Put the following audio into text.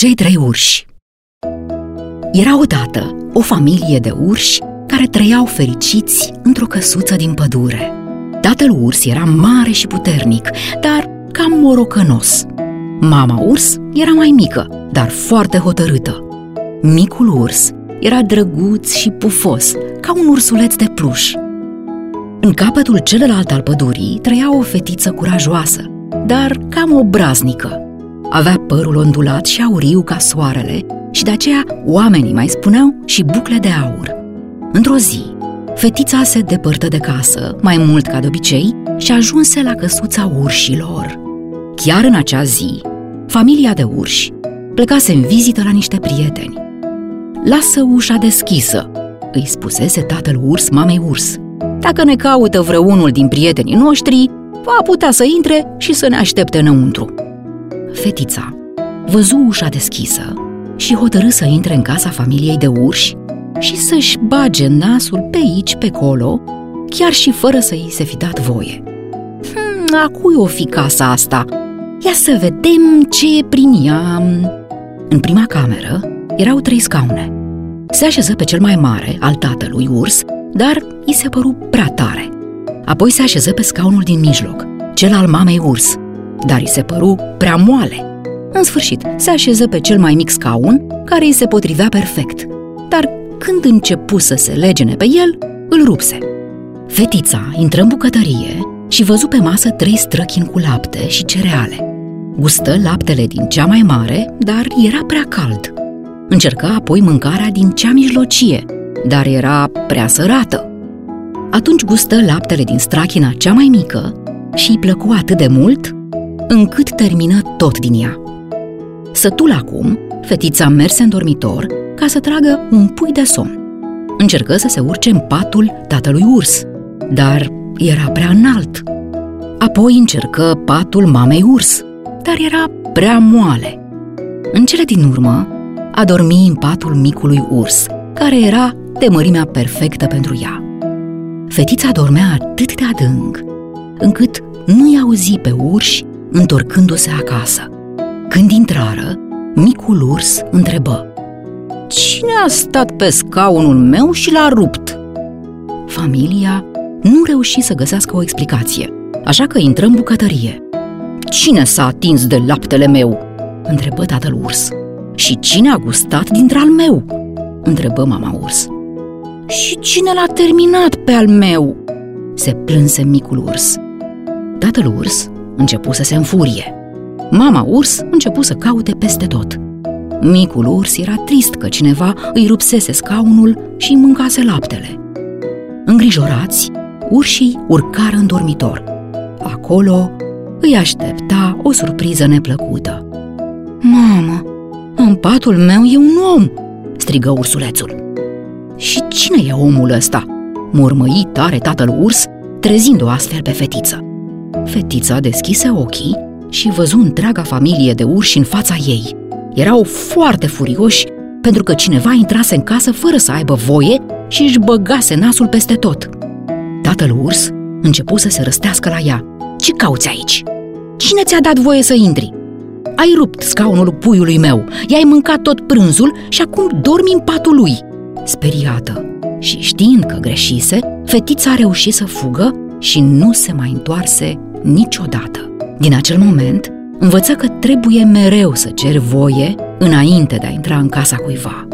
Cei trei urși Era odată o familie de urși care trăiau fericiți într-o căsuță din pădure. Tatăl urs era mare și puternic, dar cam morocănos. Mama urs era mai mică, dar foarte hotărâtă. Micul urs era drăguț și pufos, ca un ursuleț de pluș. În capătul celălalt al pădurii trăia o fetiță curajoasă, dar cam obraznică. Avea părul ondulat și auriu ca soarele și de aceea oamenii mai spuneau și bucle de aur. Într-o zi, fetița se depărtă de casă, mai mult ca de obicei, și ajunse la căsuța urșilor. Chiar în acea zi, familia de urși plecase în vizită la niște prieteni. Lasă ușa deschisă, îi spusese tatăl urs mamei urs. Dacă ne caută vreunul din prietenii noștri, va putea să intre și să ne aștepte înăuntru. Fetița văzu ușa deschisă și hotărâ să intre în casa familiei de urși și să-și bage nasul pe aici, pe colo, chiar și fără să îi se fi dat voie. Hmm, a cui o fi casa asta? Ia să vedem ce e prin ea. În prima cameră erau trei scaune. Se așeză pe cel mai mare, al tatălui urs, dar îi se păru prea tare. Apoi se așeză pe scaunul din mijloc, cel al mamei urs, dar îi se păru prea moale. În sfârșit, se așeză pe cel mai mic scaun, care îi se potrivea perfect. Dar când începu să se legene pe el, îl rupse. Fetița intră în bucătărie și văzu pe masă trei străchini cu lapte și cereale. Gustă laptele din cea mai mare, dar era prea cald. Încerca apoi mâncarea din cea mijlocie, dar era prea sărată. Atunci gustă laptele din strachina cea mai mică și îi plăcu atât de mult încât termină tot din ea. Sătul acum, fetița merse în dormitor ca să tragă un pui de somn. Încercă să se urce în patul tatălui urs, dar era prea înalt. Apoi încercă patul mamei urs, dar era prea moale. În cele din urmă, a dormi în patul micului urs, care era de mărimea perfectă pentru ea. Fetița dormea atât de adânc, încât nu-i auzi pe urși întorcându-se acasă. Când intrară, micul urs întrebă Cine a stat pe scaunul meu și l-a rupt? Familia nu reuși să găsească o explicație, așa că intră în bucătărie. Cine s-a atins de laptele meu? întrebă tatăl urs. Și cine a gustat dintre al meu? întrebă mama urs. Și cine l-a terminat pe al meu? se plânse micul urs. Tatăl urs începu să se înfurie. Mama urs începu să caute peste tot. Micul urs era trist că cineva îi rupsese scaunul și îi mâncase laptele. Îngrijorați, urșii urcară în dormitor. Acolo îi aștepta o surpriză neplăcută. Mamă, în patul meu e un om!" strigă ursulețul. Și cine e omul ăsta?" murmăi tare tatăl urs, trezind-o astfel pe fetiță. Fetița deschise ochii și văzu întreaga familie de urși în fața ei. Erau foarte furioși pentru că cineva intrase în casă fără să aibă voie și își băgase nasul peste tot. Tatăl urs începu să se răstească la ea. Ce cauți aici? Cine ți-a dat voie să intri? Ai rupt scaunul puiului meu, i-ai mâncat tot prânzul și acum dormi în patul lui. Speriată și știind că greșise, fetița a reușit să fugă și nu se mai întoarse niciodată. Din acel moment, învăță că trebuie mereu să cer voie înainte de a intra în casa cuiva.